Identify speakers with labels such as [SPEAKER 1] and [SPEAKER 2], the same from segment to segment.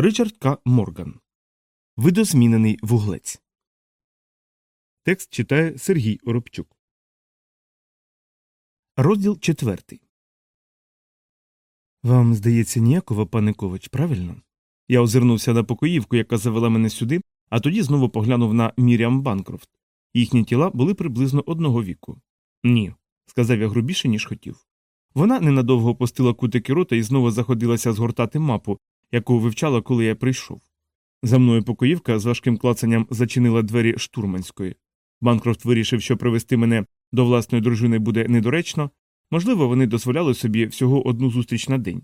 [SPEAKER 1] Ричард К. Морган. Видозмінений вуглець. Текст читає Сергій Оробчук. Розділ четвертий. Вам здається ніякого, пане Ковач, правильно? Я озирнувся на покоївку, яка завела мене сюди, а тоді знову поглянув на Міріам Банкрофт. Їхні тіла були приблизно одного віку. Ні, сказав я грубіше, ніж хотів. Вона ненадовго опустила кутики рота і знову заходилася згортати мапу, яку вивчала, коли я прийшов. За мною покоївка з важким клацанням зачинила двері штурманської. Банкрофт вирішив, що привести мене до власної дружини буде недоречно, можливо, вони дозволяли собі всього одну зустріч на день.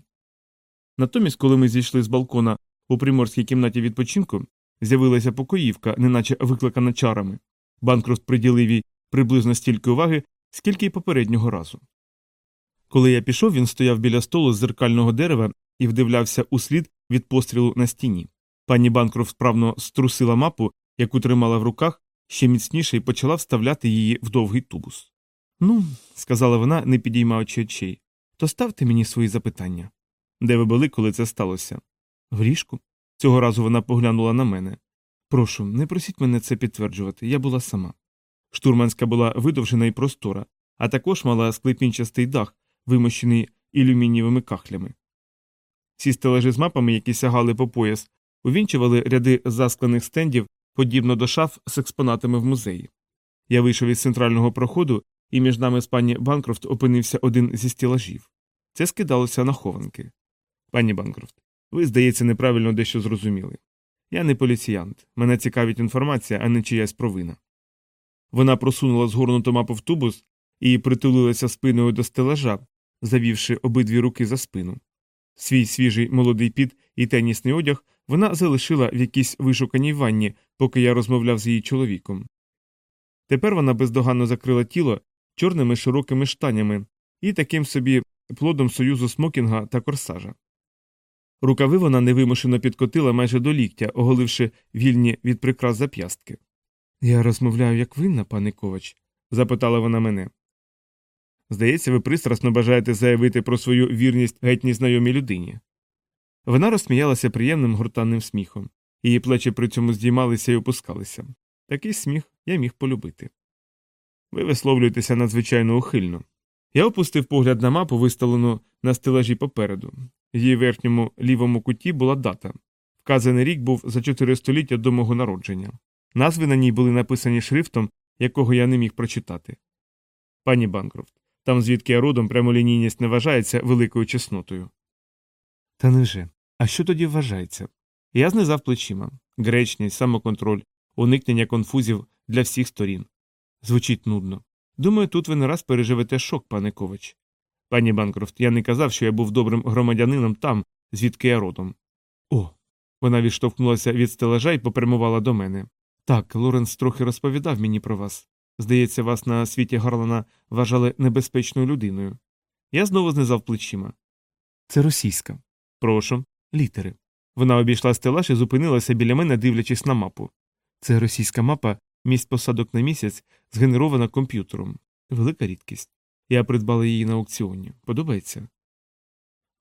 [SPEAKER 1] Натомість, коли ми зійшли з балкона у приморській кімнаті відпочинку, з'явилася покоївка, неначе викликана чарами. Банкрофт приділив їй приблизно стільки уваги, скільки й попереднього разу. Коли я пішов, він стояв біля столу з зеркального дерева і вдивлявся у слід від пострілу на стіні. Пані Банкрофт справно струсила мапу, яку тримала в руках, ще міцніше і почала вставляти її в довгий тубус. Ну, сказала вона, не підіймаючи очей, то ставте мені свої запитання. Де ви були, коли це сталося? В ліжку. Цього разу вона поглянула на мене. Прошу, не просіть мене це підтверджувати, я була сама. Штурманська була видовжена і простора, а також мала склепінчастий дах, вимощений ілюмінієвими кахлями. Ці стележі з мапами, які сягали по пояс, увінчували ряди засклених стендів, подібно до шаф з експонатами в музеї. Я вийшов із центрального проходу, і між нами з пані Банкрофт опинився один зі стілажів. Це скидалося на хованки. Пані Банкрофт, ви, здається, неправильно дещо зрозуміли. Я не поліціянт, мене цікавить інформація, а не чиясь провина. Вона просунула згорнуту мапу в тубус і притулилася спиною до стелажа, завівши обидві руки за спину. Свій свіжий молодий піт і тенісний одяг вона залишила в якійсь вишуканій ванні, поки я розмовляв з її чоловіком. Тепер вона бездоганно закрила тіло чорними широкими штанями і таким собі плодом союзу смокінга та корсажа. Рукави вона невимушено підкотила майже до ліктя, оголивши вільні від прикрас зап'ястки. Я розмовляю, як винна, пане Ковач? запитала вона мене. Здається, ви пристрасно бажаєте заявити про свою вірність геть незнайомій людині. Вона розсміялася приємним гуртанним сміхом, її плечі при цьому здіймалися і опускалися. Такий сміх я міг полюбити. Ви висловлюєтеся надзвичайно ухильно. Я опустив погляд на мапу, виставлену на стелажі попереду. В її верхньому лівому куті була дата. Вказаний рік був за чотири століття до мого народження. Назви на ній були написані шрифтом, якого я не міг прочитати. Пані Банкрофт, там, звідки я родом, прямолінійність не вважається великою чеснотою. Та невже? А що тоді вважається? Я знизав плечима гречність, самоконтроль, уникнення конфузів для всіх сторін. Звучить нудно. Думаю, тут ви не раз переживете шок, пане Ковач. Пані Банкрофт, я не казав, що я був добрим громадянином там, звідки я родом. О. Вона відштовхнулася від стелажа і попрямувала до мене. Так, Лоренс трохи розповідав мені про вас. Здається, вас на світі Гарлана вважали небезпечною людиною. Я знову знизав плечима. Це російська. Прошу, літери. Вона обійшла стелаж і зупинилася біля мене, дивлячись на мапу. Це російська мапа місць посадок на місяць, згенерована комп'ютером. Велика рідкість. Я придбала її на аукціоні. Подобається?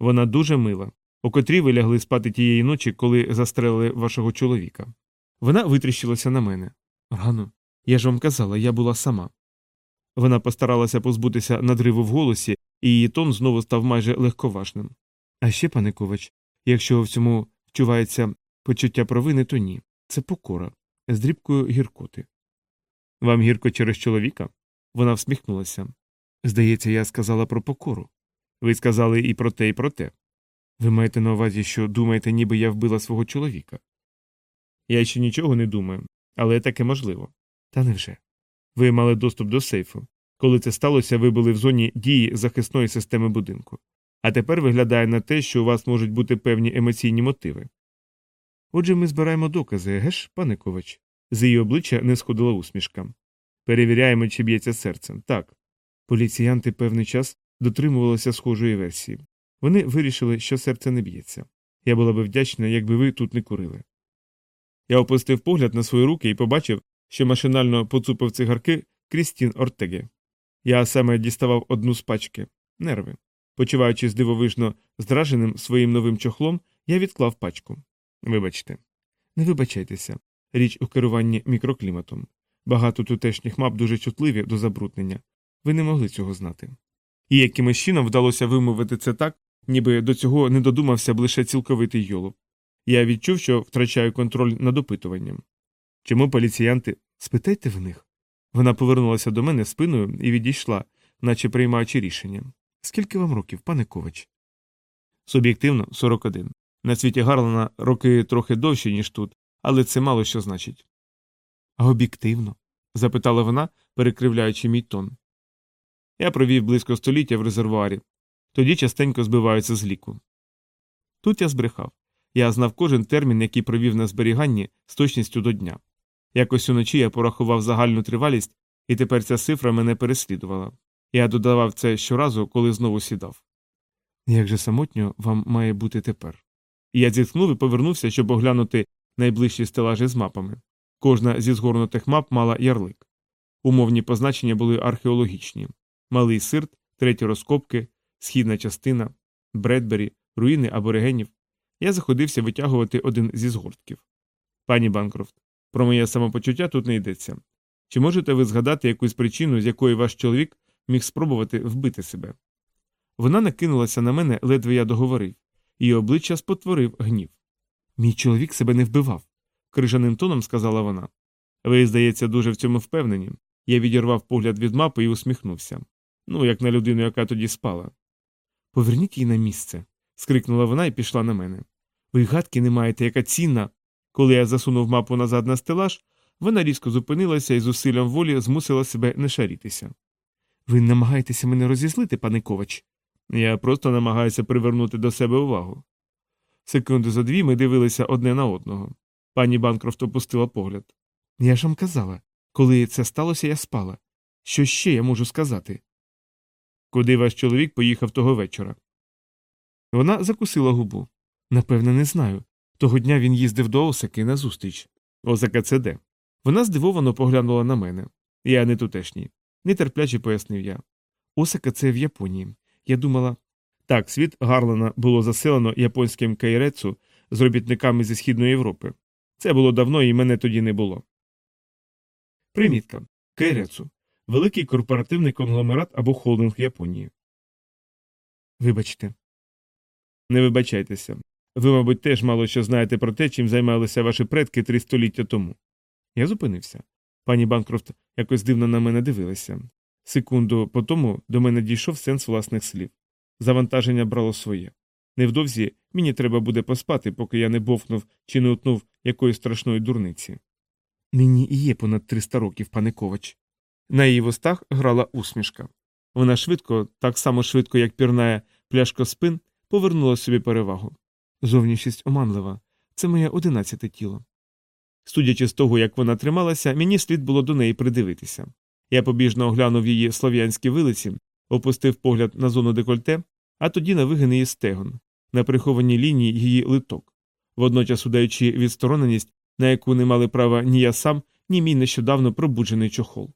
[SPEAKER 1] Вона дуже мила. О котрій ви лягли спати тієї ночі, коли застрелили вашого чоловіка. Вона витріщилася на мене. Рано. Я ж вам казала, я була сама. Вона постаралася позбутися надриву в голосі, і її тон знову став майже легковажним. А ще, пане Ковач, якщо в цьому вчувається почуття провини, то ні. Це покора з дрібкою гіркоти. Вам гірко через чоловіка? Вона всміхнулася. Здається, я сказала про покору. Ви сказали і про те, і про те. Ви маєте на увазі, що думаєте, ніби я вбила свого чоловіка? Я ще нічого не думаю, але таке можливо. Та невже? Ви мали доступ до сейфу. Коли це сталося, ви були в зоні дії захисної системи будинку. А тепер виглядає на те, що у вас можуть бути певні емоційні мотиви. Отже, ми збираємо докази, геш, пане Ковач? З її обличчя не сходила усмішка. Перевіряємо, чи б'ється серцем. Так. Поліціянти певний час дотримувалися схожої версії. Вони вирішили, що серце не б'ється. Я була би вдячна, якби ви тут не курили. Я опустив погляд на свої руки і побачив, що машинально поцупив цигарки Крістін Ортеге. Я саме діставав одну з пачки нерви. Почуваючись дивовижно здраженим своїм новим чохлом, я відклав пачку. Вибачте. Не вибачайтеся. Річ у керуванні мікрокліматом. Багато тутешніх мап дуже чутливі до забруднення. Ви не могли цього знати. І якимось чином вдалося вимовити це так, ніби до цього не додумався б лише цілковитий йолоб. Я відчув, що втрачаю контроль над опитуванням. Чому поліціянти спитайте в них? Вона повернулася до мене спиною і відійшла, наче приймаючи рішення. Скільки вам років, пане Ковач? Суб'єктивно 41. На світі Гарлана роки трохи довші, ніж тут, але це мало що значить. А об'єктивно? запитала вона, перекривляючи мій тон. Я провів близько століття в резервуарі, тоді частенько збиваються з ліку. Тут я збрехав. Я знав кожен термін, який провів на зберіганні з точністю до дня. Якось уночі я порахував загальну тривалість, і тепер ця цифра мене переслідувала. Я додавав це щоразу, коли знову сідав. Як же самотньо вам має бути тепер? Я зітхнув і повернувся, щоб оглянути найближчі стелажі з мапами. Кожна зі згорнутих мап мала ярлик. Умовні позначення були археологічні малий сирт, треті розкопки, східна частина, Бредбері, руїни аборигенів. Я заходився витягувати один зі згортків. Пані Банкрофт, про моє самопочуття тут не йдеться. Чи можете ви згадати якусь причину, з якої ваш чоловік міг спробувати вбити себе? Вона накинулася на мене, ледве я договорив, її обличчя спотворив гнів. Мій чоловік себе не вбивав, крижаним тоном сказала вона. Ви, здається, дуже в цьому впевнені. Я відірвав погляд від мапи і усміхнувся. Ну, як на людину, яка тоді спала. Поверніть її на місце. скрикнула вона і пішла на мене. Ви гадки не маєте, яка цінна. Коли я засунув мапу назад на стелаж, вона різко зупинилася і з усиллям волі змусила себе не шарітися. Ви намагаєтеся мене розізлити, пане Ковач? Я просто намагаюся привернути до себе увагу. Секунди за дві ми дивилися одне на одного. Пані Банкрофт опустила погляд. Я ж вам казала, коли це сталося, я спала. Що ще я можу сказати? Куди ваш чоловік поїхав того вечора? Вона закусила губу. Напевне, не знаю. Того дня він їздив до Осаки на зустріч. Осака це де? Вона здивовано поглянула на мене. Я не тутешній. Нетерпляче пояснив я. Осака це в Японії. Я думала. Так, світ Гарлана було заселено японським кайрецу з робітниками зі Східної Європи. Це було давно і мене тоді не було. Примітка. Кайрецу. Великий корпоративний конгломерат або холдинг Японії. Вибачте. Не вибачайтеся. Ви, мабуть, теж мало що знаєте про те, чим займалися ваші предки три століття тому. Я зупинився. Пані Банкрофт якось дивно на мене дивилася. Секунду по тому до мене дійшов сенс власних слів. Завантаження брало своє. Невдовзі мені треба буде поспати, поки я не бовкнув чи не утнув якоїсь страшної дурниці. Нині і є понад 300 років, пане Ковач. На її вустах грала усмішка. Вона швидко, так само швидко, як пірнає пляшка спин, повернула собі перевагу. Зовнішність оманлива це моє одинадцяте тіло. Судячи з того, як вона трималася, мені слід було до неї придивитися. Я побіжно оглянув її слов'янські вилиці, опустив погляд на зону декольте, а тоді на вигин її стегон, на прихованій лінії її литок, водночас удаючи відстороненість, на яку не мали права ні я сам, ні мій нещодавно пробуджений чохол.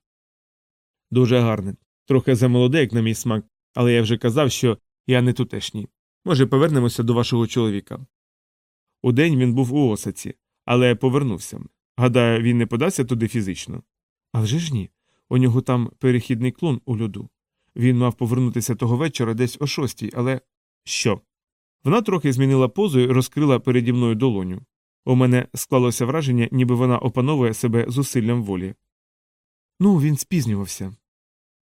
[SPEAKER 1] Дуже гарне, трохи замолоде, як на мій смак, але я вже казав, що я не тутешній. Може, повернемося до вашого чоловіка. Удень він був у осаці, але повернувся. Гадаю, він не подався туди фізично. А вже ж ні. У нього там перехідний клон у льоду. Він мав повернутися того вечора десь о шостій, але. Що? Вона трохи змінила позу і розкрила переді мною долоню. У мене склалося враження, ніби вона опановує себе зусиллям волі. Ну, він спізнювався.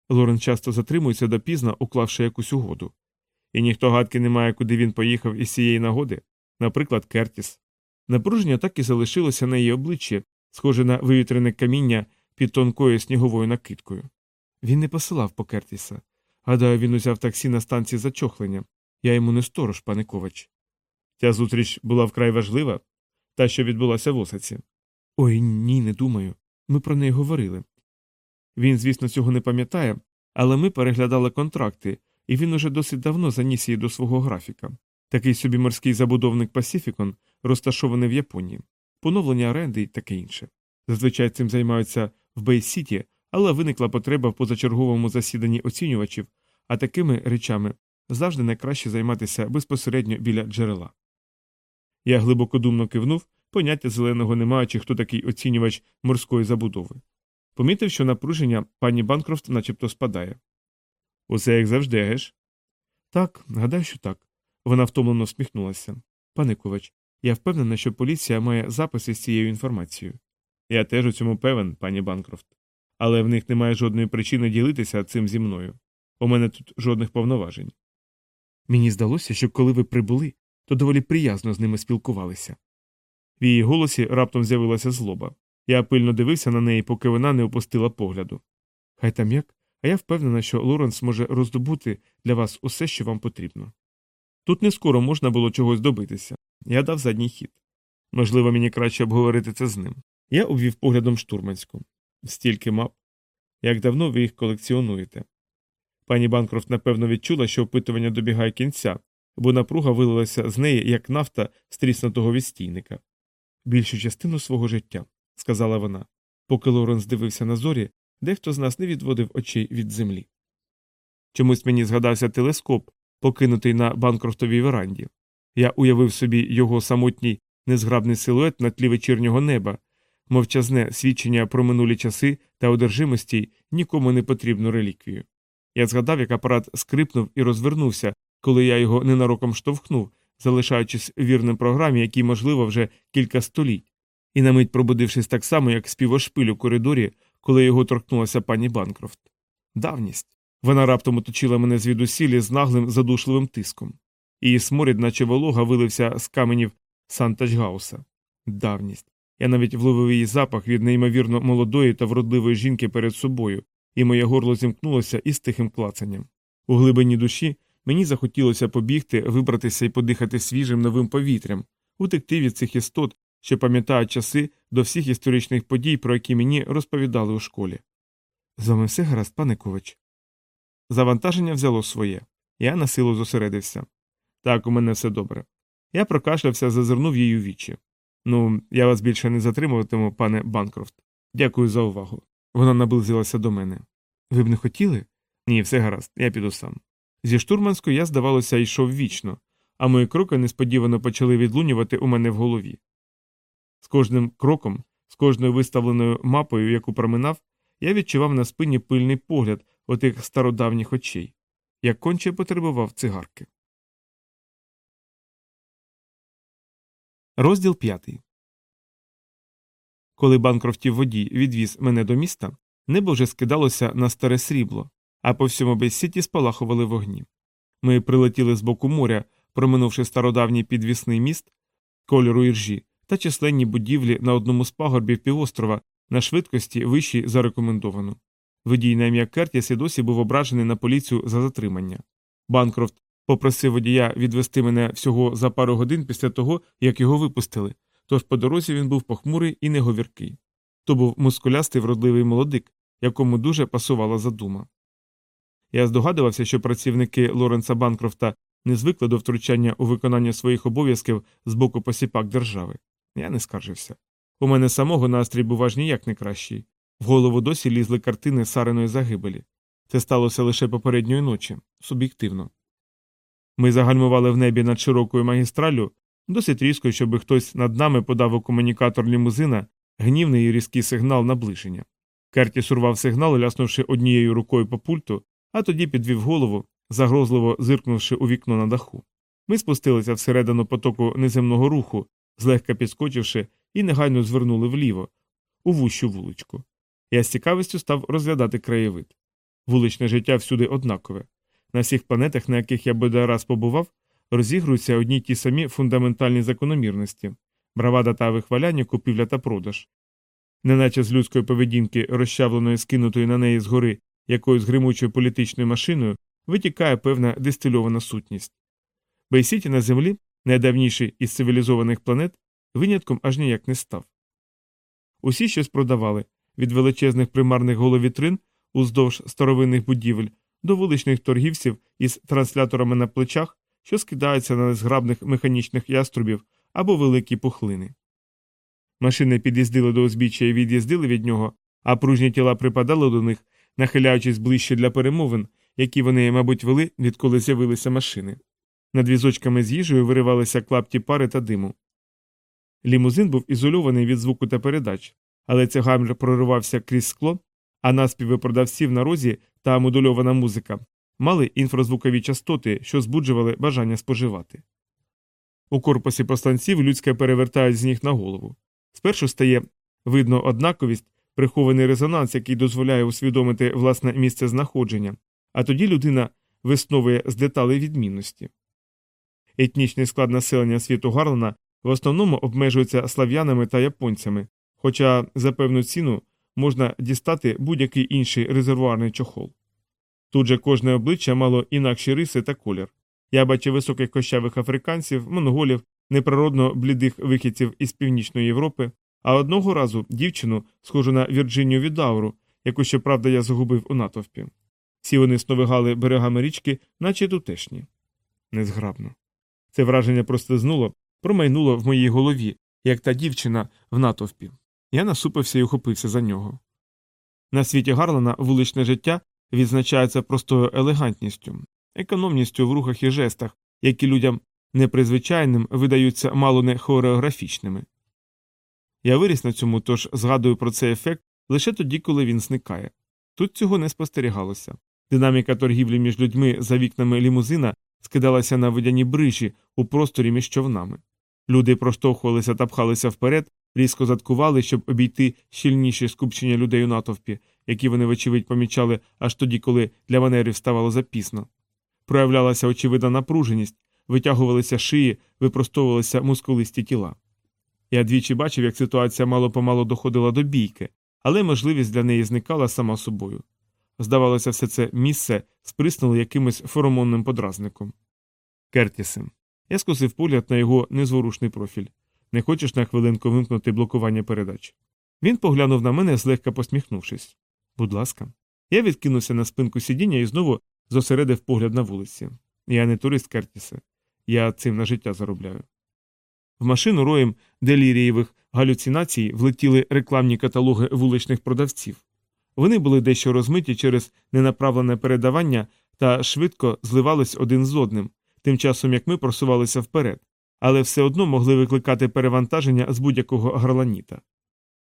[SPEAKER 1] Лорен часто затримується допізно, уклавши якусь угоду. І ніхто гадки не має, куди він поїхав із цієї нагоди, наприклад, Кертіс. Напруження так і залишилося на її обличчі, схоже на вивітрене каміння під тонкою сніговою накидкою. Він не посилав по Кертіса. Гадаю, він узяв таксі на станції зачохлення. Я йому не сторож, пане Ковач. Ця зустріч була вкрай важлива, та, що відбулася в осаці. Ой ні, не думаю. Ми про неї говорили. Він, звісно, цього не пам'ятає, але ми переглядали контракти, і він уже досить давно заніс її до свого графіка. Такий собі морський забудовник Пасіфікон, розташований в Японії, поновлення оренди і таке інше. Зазвичай цим займаються в Бей-Сіті, але виникла потреба в позачерговому засіданні оцінювачів, а такими речами завжди найкраще займатися безпосередньо біля джерела. Я глибокодумно кивнув, поняття зеленого не маючи, хто такий оцінювач морської забудови. Помітив, що напруження пані Банкрофт начебто спадає. Усе як завжди, геш? Так, гадаю, що так. Вона втомлено всміхнулася. Пане Ковач, я впевнена, що поліція має записи з цією інформацією. Я теж у цьому певен, пані Банкрофт. Але в них немає жодної причини ділитися цим зі мною. У мене тут жодних повноважень. Мені здалося, що коли ви прибули, то доволі приязно з ними спілкувалися. В її голосі раптом з'явилася злоба. Я пильно дивився на неї, поки вона не опустила погляду. Хай там як, а я впевнена, що Лоренс може роздобути для вас усе, що вам потрібно. Тут не скоро можна було чогось добитися. Я дав задній хід. Можливо, мені краще обговорити це з ним. Я обвів поглядом штурманську. Стільки мап. Як давно ви їх колекціонуєте? Пані Банкрофт напевно відчула, що опитування добігає кінця, бо напруга вилилася з неї, як нафта з тріснутого відстійника. Більшу частину свого життя, сказала вона. Поки Лоренс дивився на зорі, дехто з нас не відводив очей від землі. Чомусь мені згадався телескоп, покинутий на Банкрофтовій веранді. Я уявив собі його самотній незграбний силует на тлі вечірнього неба, мовчазне свідчення про минулі часи та одержимості нікому не потрібну реліквію. Я згадав, як апарат скрипнув і розвернувся, коли я його ненароком штовхнув, залишаючись вірним програмі, якій, можливо, вже кілька століть, і на мить пробудившись так само, як співошпиль у коридорі, коли його торкнулася пані Банкрофт. Давність. Вона раптом оточила мене звідусілі з наглим задушливим тиском. Її сморід, наче волога, вилився з каменів Сантачгауса. Давність. Я навіть вловив її запах від неймовірно молодої та вродливої жінки перед собою, і моє горло зімкнулося із тихим клацанням. У глибині душі мені захотілося побігти, вибратися і подихати свіжим новим повітрям, утекти від цих істот, що пам'ятають часи до всіх історичних подій, про які мені розповідали у школі. З вами все гаразд, пане Ковач. Завантаження взяло своє. Я на силу зосередився. Так, у мене все добре. Я прокашлявся, зазирнув її у вічі. Ну, я вас більше не затримуватиму, пане Банкрофт. Дякую за увагу. Вона наблизилася до мене. Ви б не хотіли? Ні, все гаразд, я піду сам. Зі штурманською я, здавалося, йшов вічно, а мої кроки несподівано почали відлунювати у мене в голові. З кожним кроком, з кожною виставленою мапою, яку проминав, я відчував на спині пильний погляд отих стародавніх очей, як конче потребував цигарки. Розділ п'ятий. Коли Банкрофтів водій відвіз мене до міста, небо вже скидалося на старе срібло, а по всьому Бейсіті спалахували вогні. Ми прилетіли з боку моря, проминувши стародавній підвісний міст, кольору іржі та численні будівлі на одному з пагорбів півострова на швидкості вищій за рекомендовану. Водій на ім'я Кертіс і досі був ображений на поліцію за затримання. Банкрофт попросив водія відвести мене всього за пару годин після того, як його випустили, тож по дорозі він був похмурий і неговіркий. То був мускулястий вродливий молодик, якому дуже пасувала задума. Я здогадувався, що працівники Лоренса Банкрофта не звикли до втручання у виконання своїх обов'язків з боку посіпак держави. Я не скаржився. У мене самого настрій був аж ніяк не кращий. В голову досі лізли картини сареної загибелі. Це сталося лише попередньої ночі, суб'єктивно. Ми загальмували в небі над широкою магістралю, досить різко, щоб хтось над нами подав у комунікатор лімузина гнівний і різкий сигнал наближення. Кертіс урвав сигнал, ляснувши однією рукою по пульту, а тоді підвів голову, загрозливо зиркнувши у вікно на даху. Ми спустилися всередину потоку неземного руху, злегка підскочивши, і негайно звернули вліво, у вущу вуличку. Я з цікавістю став розглядати краєвид. Вуличне життя всюди однакове. На всіх планетах, на яких я бодай раз побував, розігруються одні ті самі фундаментальні закономірності бравада та вихваляння, купівля та продаж. Неначе з людської поведінки, розчавленої скинутої на неї згори якоюсь гримучою політичною машиною, витікає певна дистильована сутність. Бейсіті на землі, найдавніший із цивілізованих планет, винятком аж ніяк не став. Усі щось продавали від величезних примарних головітрин уздовж старовинних будівель до вуличних торгівців із трансляторами на плечах, що скидаються на незграбних механічних яструбів або великі пухлини. Машини під'їздили до узбіччя і від'їздили від нього, а пружні тіла припадали до них, нахиляючись ближче для перемовин, які вони, мабуть, вели, відколи з'явилися машини. Над візочками з їжею виривалися клапті пари та диму. Лімузин був ізольований від звуку та передач, але цей гамір проривався крізь скло, а наспіви продавців на розі та модульована музика мали інфразвукові частоти, що збуджували бажання споживати. У корпусі посланців людське перевертають з ніг на голову. Спершу стає видно однаковість, прихований резонанс, який дозволяє усвідомити власне місце знаходження, а тоді людина висновує з деталей відмінності. Етнічний склад населення світу Гарлена в основному обмежується слав'янами та японцями, хоча за певну ціну можна дістати будь-який інший резервуарний чохол. Тут же кожне обличчя мало інакші риси та колір. Я бачив високих кощавих африканців, монголів, неприродно блідих вихідців із Північної Європи, а одного разу дівчину, схожу на Вірджинію Відауру, яку щоправда я загубив у натовпі. Всі вони сновигали берегами річки, наче тутешні. Незграбно. Це враження простизнуло, промайнуло в моїй голові, як та дівчина в натовпі. Я насупився і ухопився за нього. На світі Гарлена вуличне життя відзначається простою елегантністю, економністю в рухах і жестах, які людям непризвичайним видаються мало не хореографічними. Я виріс на цьому, тож згадую про цей ефект лише тоді, коли він зникає. Тут цього не спостерігалося. Динаміка торгівлі між людьми за вікнами лімузина скидалася на видяні брижі у просторі між човнами. Люди проштовхувалися та пхалися вперед, різко заткували, щоб обійти щільніші скупчення людей у натовпі, які вони, вочевидь, помічали аж тоді, коли для манерів ставало запізно. Проявлялася очевидна напруженість, витягувалися шиї, випростовувалися мускулисті тіла. Я двічі бачив, як ситуація мало помало доходила до бійки, але можливість для неї зникала сама собою. Здавалося, все це місце сприснуло якимось феромонним подразником. Кертісем. Я скосив погляд на його незворушний профіль. Не хочеш на хвилинку вимкнути блокування передач? Він поглянув на мене, злегка посміхнувшись. Будь ласка. Я відкинувся на спинку сидіння і знову зосередив погляд на вулиці. Я не турист Кертісе. Я цим на життя заробляю. В машину роєм делірієвих галюцинацій влетіли рекламні каталоги вуличних продавців. Вони були дещо розмиті через ненаправлене передавання та швидко зливались один з одним, тим часом як ми просувалися вперед, але все одно могли викликати перевантаження з будь-якого гарланіта.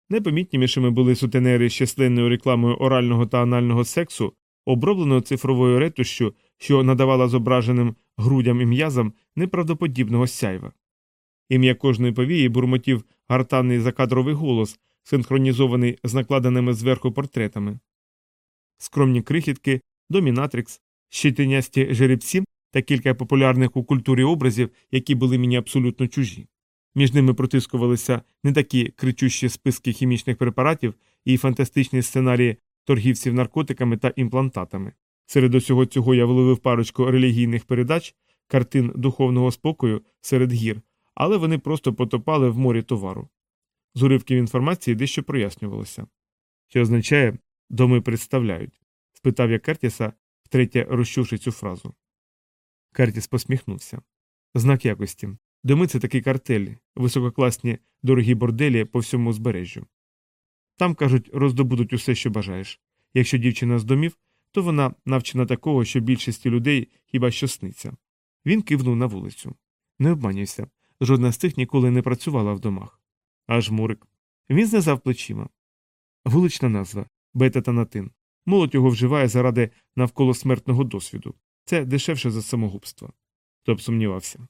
[SPEAKER 1] Найпомітнішими були сутенери з численною рекламою орального та анального сексу, обробленою цифровою ретушшю, що надавала зображеним грудям і м'язам неправдоподібного сяйва. Ім'я кожної повії бурмотів гартанний закадровий голос, синхронізований з накладеними зверху портретами. Скромні крихітки, домінатрикс, щитинясті жеребці та кілька популярних у культурі образів, які були мені абсолютно чужі. Між ними протискувалися не такі кричущі списки хімічних препаратів і фантастичні сценарії торгівців наркотиками та імплантатами. Серед усього цього я вловив парочку релігійних передач, картин духовного спокою серед гір, але вони просто потопали в морі товару. З уривків інформації дещо прояснювалося. Що означає доми представляють? спитав я Кертіса, втретє розчувши цю фразу. Кертіс посміхнувся. Знак якості. Доми це такі картелі, висококласні дорогі борделі по всьому узбережжю. Там, кажуть, роздобудуть усе, що бажаєш. Якщо дівчина з домів, то вона навчена такого, що більшості людей хіба що сниться. Він кивнув на вулицю. Не обманюйся. Жодна з тих ніколи не працювала в домах. Аж мурик. Він знизав плечима. Вулична назва бета-танатин. Молодь його вживає заради навколосмертного досвіду. Це дешевше за самогубство. Хто б сумнівався.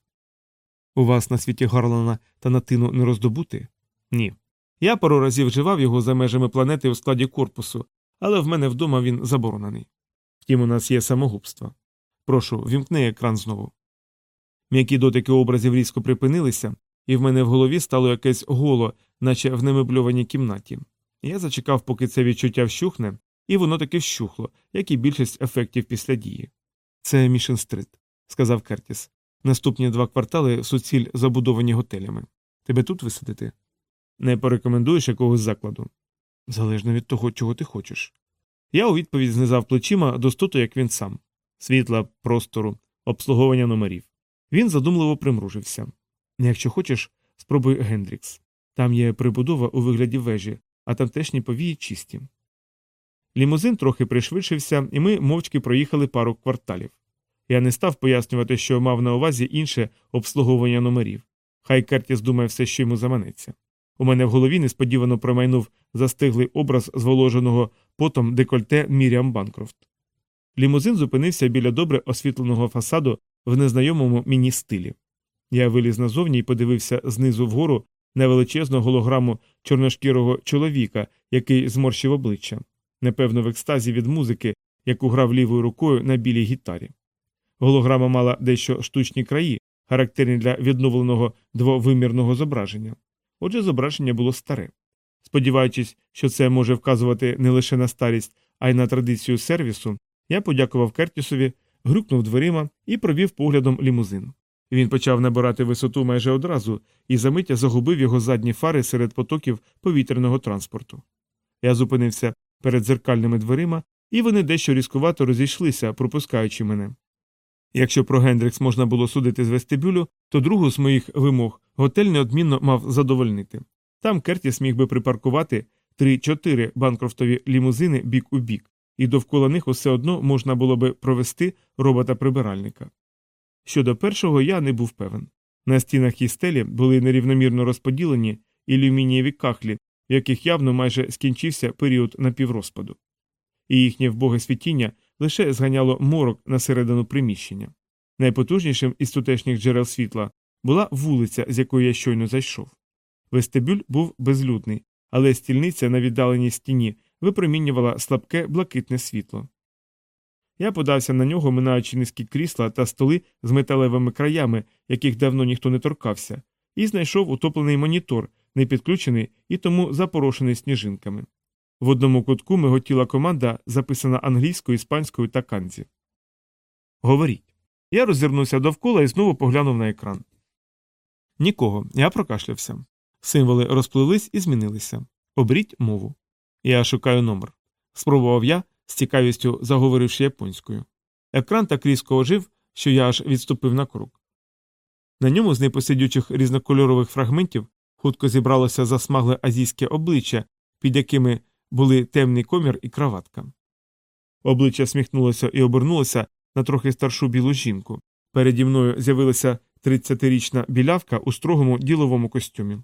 [SPEAKER 1] У вас на світі Гарлана танатину не роздобути? Ні. Я пару разів вживав його за межами планети у складі корпусу, але в мене вдома він заборонений. Втім, у нас є самогубство. Прошу, вімкни екран знову. М'які дотики образів різко припинилися, і в мене в голові стало якесь голо, наче в немебльованій кімнаті. Я зачекав, поки це відчуття вщухне, і воно таки вщухло, як і більшість ефектів після дії. Це Мішен Стрит, сказав Кертіс. Наступні два квартали суціль забудовані готелями. Тебе тут висадити? Не порекомендуєш якогось закладу? Залежно від того, чого ти хочеш. Я у відповідь знизав плечима достоту, як він сам світла, простору, обслуговування номерів. Він задумливо примружився. Якщо хочеш, спробуй Гендрікс. Там є прибудова у вигляді вежі, а тамтешні повії чисті. Лімузин трохи пришвидшився, і ми мовчки проїхали пару кварталів. Я не став пояснювати, що мав на увазі інше обслуговування номерів. Хай Кертіс думає все, що йому заманеться. У мене в голові несподівано промайнув застиглий образ зволоженого потом декольте Міріам Банкрофт. Лімузин зупинився біля добре освітленого фасаду в незнайомому міні стилі. Я виліз назовні і подивився знизу вгору на величезну голограму чорношкірого чоловіка, який зморщив обличчя, непевно в екстазі від музики, яку грав лівою рукою на білій гітарі. Голограма мала дещо штучні краї, характерні для відновленого двовимірного зображення. Отже, зображення було старе. Сподіваючись, що це може вказувати не лише на старість, а й на традицію сервісу, я подякував Кертісові, грюкнув дверима і провів поглядом лімузин. Він почав набирати висоту майже одразу і за миття загубив його задні фари серед потоків повітряного транспорту. Я зупинився перед дзеркальними дверима, і вони дещо різкувато розійшлися, пропускаючи мене. Якщо про Гендрікс можна було судити з вестибюлю, то другу з моїх вимог готель неодмінно мав задовольнити. Там Кертіс міг би припаркувати три-чотири банкрофтові лімузини бік у бік, і довкола них усе одно можна було би провести робота-прибиральника. Щодо першого я не був певен. На стінах і стелі були нерівномірно розподілені ілюмінієві кахлі, в яких явно майже скінчився період напіврозпаду. І їхнє вбоге світіння лише зганяло морок на середину приміщення. Найпотужнішим із тутешніх джерел світла була вулиця, з якої я щойно зайшов. Вестибюль був безлюдний, але стільниця на віддаленій стіні випромінювала слабке блакитне світло. Я подався на нього, минаючи низькі крісла та столи з металевими краями, яких давно ніхто не торкався, і знайшов утоплений монітор, не підключений і тому запорошений сніжинками. В одному кутку миготіла команда, записана англійською, іспанською та канзі. Говоріть. Я роззирнувся довкола і знову поглянув на екран. Нікого, я прокашлявся. Символи розпливлись і змінилися. Обріть мову. Я шукаю номер. Спробував я, з цікавістю заговоривши японською. Екран так різко ожив, що я аж відступив на крок. На ньому з непосидючих різнокольорових фрагментів хутко зібралося засмагле азійське обличчя, під якими були темний комір і краватка. Обличчя сміхнулося і обернулося на трохи старшу білу жінку. Переді мною з'явилася 30-річна білявка у строгому діловому костюмі.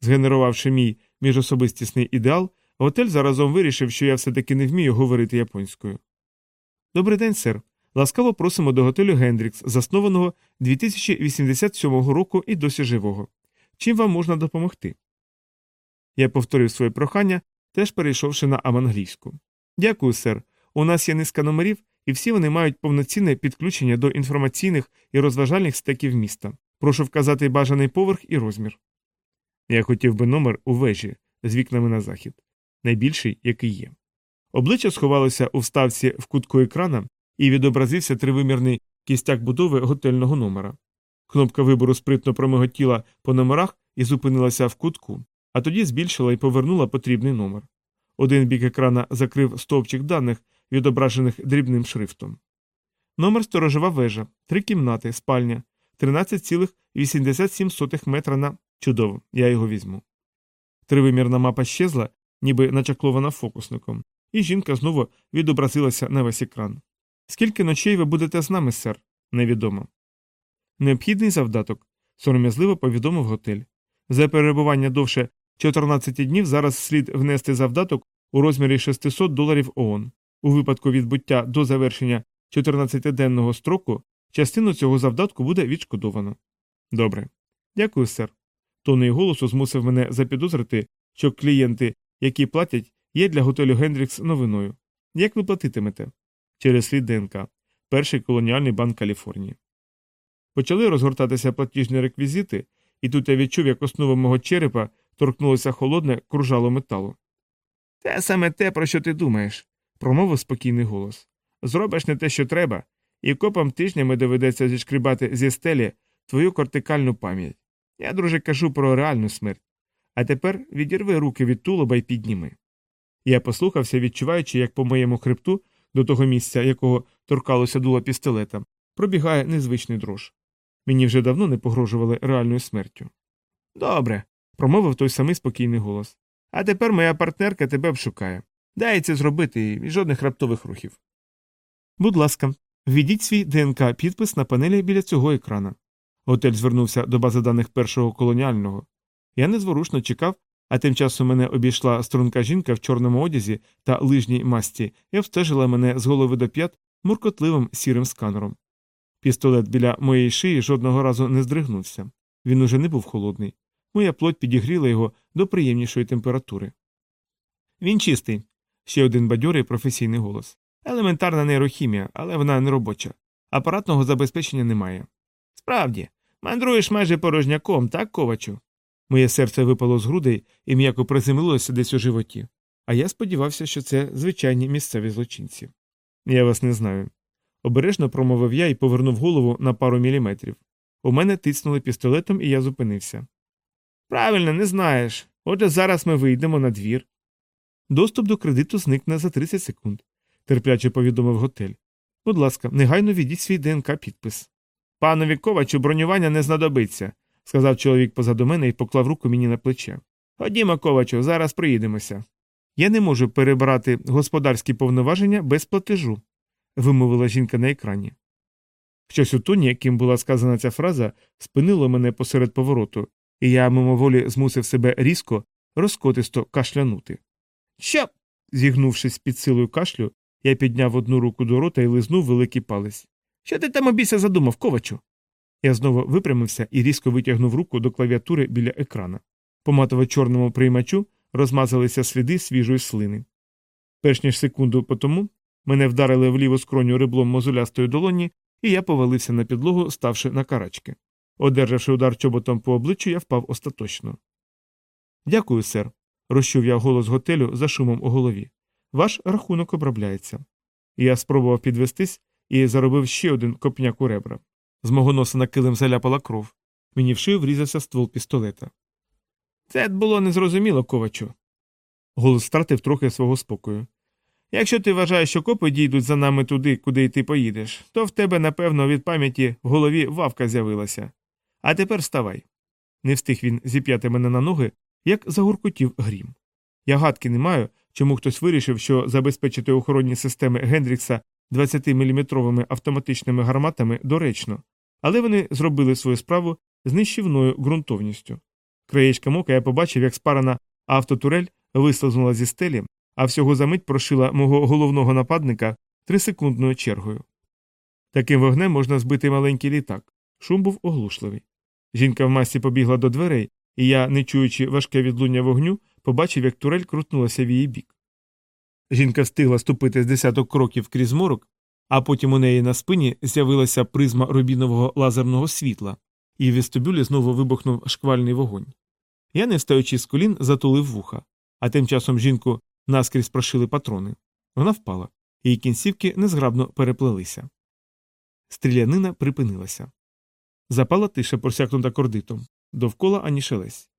[SPEAKER 1] Згенерувавши мій міжособистісний ідеал, готель заразом вирішив, що я все таки не вмію говорити японською. Добрий день, сер. Ласкаво просимо до готелю Гендрікс, заснованого 2087 року і досі живого. Чим вам можна допомогти? Я повторив своє прохання, теж перейшовши на аманглійську. Дякую, сер. У нас є низка номерів, і всі вони мають повноцінне підключення до інформаційних і розважальних стеків міста. Прошу вказати бажаний поверх і розмір. Я хотів би номер у вежі з вікнами на захід, найбільший, який є. Обличчя сховалося у вставці в кутку екрана і відобразився тривимірний кістяк будови готельного номера. Кнопка вибору спритно промиготіла по номерах і зупинилася в кутку, а тоді збільшила і повернула потрібний номер. Один бік екрана закрив стовпчик даних, відображених дрібним шрифтом. Номер сторожова вежа, три кімнати, спальня, 13,87 метра на чудово, я його візьму. Тривимірна мапа щезла, ніби начаклована фокусником, і жінка знову відобразилася на весь екран. Скільки ночей ви будете з нами, сер? Невідомо. Необхідний завдаток, сором'язливо повідомив готель. За перебування довше 14 днів зараз слід внести завдаток у розмірі 600 доларів ООН. У випадку відбуття до завершення 14-денного строку частину цього завдатку буде відшкодовано. Добре. Дякую, сер. Тонний голосу змусив мене запідозрити, що клієнти, які платять, є для готелю Гендрікс новиною. Як ви платитимете? Через слід ДНК, перший колоніальний банк Каліфорнії. Почали розгортатися платіжні реквізити, і тут я відчув, як основа мого черепа торкнулося холодне кружало металу. Це саме те, про що ти думаєш, промовив спокійний голос. Зробиш не те, що треба, і копам тижнями доведеться зішкрібати зі стелі твою кортикальну пам'ять. Я, друже, кажу про реальну смерть. А тепер відірви руки від тулуба і підніми. Я послухався, відчуваючи, як по моєму хребту, до того місця, якого торкалося дуло пістолета, пробігає незвичний дрож. Мені вже давно не погрожували реальною смертю. Добре, промовив той самий спокійний голос. А тепер моя партнерка тебе обшукає. Дай це зробити і жодних раптових рухів. Будь ласка, введіть свій ДНК підпис на панелі біля цього екрана. Готель звернувся до бази даних першого колоніального. Я незворушно чекав, а тим часом мене обійшла струнка жінка в чорному одязі та лижній масті і обстежила мене з голови до п'ят муркотливим сірим сканером. Пістолет біля моєї шиї жодного разу не здригнувся. Він уже не був холодний. Моя плоть підігріла його до приємнішої температури. Він чистий. Ще один бадьорий професійний голос. Елементарна нейрохімія, але вона не робоча. Апаратного забезпечення немає. Справді, мандруєш майже порожняком, так, ковачу? Моє серце випало з грудей і м'яко приземлилося десь у животі. А я сподівався, що це звичайні місцеві злочинці. Я вас не знаю. Обережно промовив я і повернув голову на пару міліметрів. У мене тиснули пістолетом, і я зупинився. Правильно, не знаєш. Отже, зараз ми вийдемо на двір. Доступ до кредиту зникне за 30 секунд, терпляче повідомив готель. Будь ласка, негайно відіть свій ДНК підпис. Панові ковачу бронювання не знадобиться, сказав чоловік позаду мене і поклав руку мені на плече. Ходімо, ковачу, зараз приїдемося. Я не можу перебрати господарські повноваження без платежу, вимовила жінка на екрані. Щось у тоні, яким була сказана ця фраза, спинило мене посеред повороту, і я мимоволі змусив себе різко, розкотисто кашлянути. Що? зігнувшись під силою кашлю, я підняв одну руку до рота і лизнув великий палець. Що ти там обійся задумав, ковачу? Я знову випрямився і різко витягнув руку до клавіатури біля екрана. По матово-чорному приймачу розмазалися сліди свіжої слини. Перш ніж секунду по тому мене вдарили в ліву скроню риблом мозулястої долоні, і я повалився на підлогу, ставши на карачки. Одержавши удар чоботом по обличчю, я впав остаточно. Дякую, сер. розчув я голос готелю за шумом у голові. Ваш рахунок обробляється. Я спробував підвестись і заробив ще один копняк у ребра. З мого носа на килим заляпала кров. Мені в шию врізався ствол пістолета. Це було незрозуміло, ковачу. Голос втратив трохи свого спокою. Якщо ти вважаєш, що копи дійдуть за нами туди, куди й ти поїдеш, то в тебе, напевно, від пам'яті в голові вавка з'явилася. А тепер вставай. Не встиг він зіп'яти мене на ноги, як загуркотів грім. Я гадки не маю, чому хтось вирішив, що забезпечити охоронні системи Гендрікса 20-мм автоматичними гарматами доречно, але вони зробили свою справу з нищівною ґрунтовністю. Краєчком ока я побачив, як спарана автотурель вислизнула зі стелі, а всього за мить прошила мого головного нападника трисекундною чергою. Таким вогнем можна збити маленький літак. Шум був оглушливий. Жінка в масі побігла до дверей, і я, не чуючи важке відлуння вогню, побачив, як турель крутнулася в її бік. Жінка встигла ступити з десяток кроків крізь морок, а потім у неї на спині з'явилася призма рубінового лазерного світла, і в вестибюлі знову вибухнув шквальний вогонь. Я, не встаючи з колін, затулив вуха, а тим часом жінку наскрізь прошили патрони. Вона впала, її кінцівки незграбно переплелися. Стрілянина припинилася. Запала тиша просякнута кордитом, довкола ані шелесь.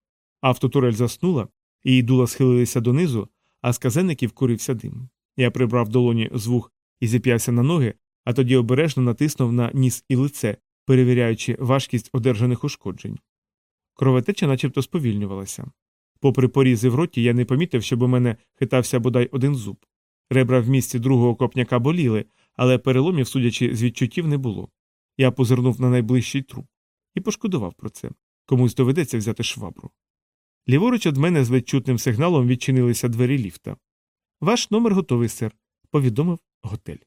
[SPEAKER 1] Автотурель заснула, її дула схилилися донизу, а з казенників курився дим. Я прибрав долоні з вух і зіп'явся на ноги, а тоді обережно натиснув на ніс і лице, перевіряючи важкість одержаних ушкоджень. Кровотеча начебто сповільнювалася. Попри порізи в роті, я не помітив, щоб у мене хитався бодай один зуб. Ребра в місці другого копняка боліли, але переломів, судячи з відчуттів, не було. Я позирнув на найближчий труп і пошкодував про це. Комусь доведеться взяти швабру. Ліворуч від мене з відчутним сигналом відчинилися двері ліфта. Ваш номер готовий, сер, повідомив готель.